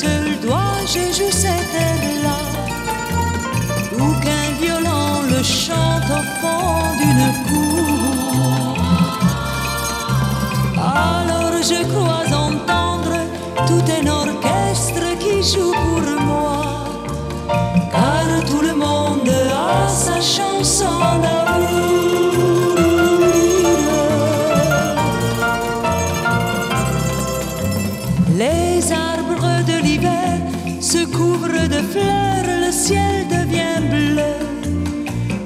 seul doigt, je joue cet air-là. Ou qu'un violon le chante au fond d'une cour. Alors je crois entendre tout un orchestre qui joue pour moi. Car tout le monde a sa chanson de l'hiver se couvrent de fleurs, le ciel devient bleu,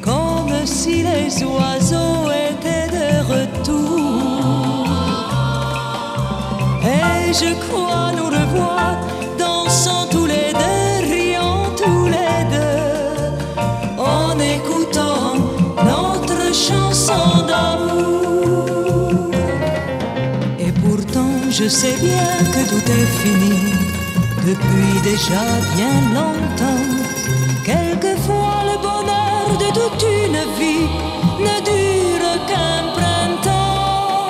comme si les oiseaux étaient de retour. Et je crois nous revoir, dansant tous les deux, riant tous les deux, en écoutant notre chanson d'amour. Et pourtant, je sais bien que tout est fini depuis déjà bien longtemps. Quelquefois, le bonheur de toute une vie ne dure qu'un printemps.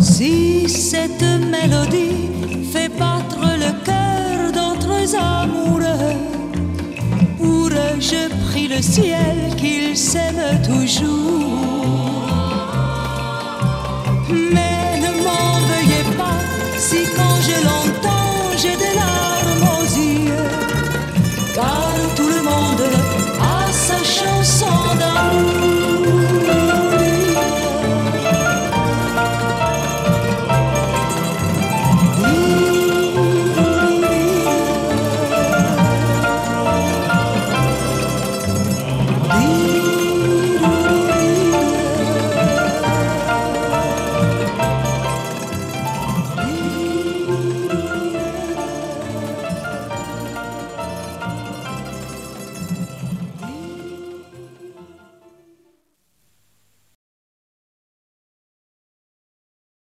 Si cette mélodie fait battre le cœur d'autres amoureux, pour je prie le ciel qu'ils s'aiment toujours.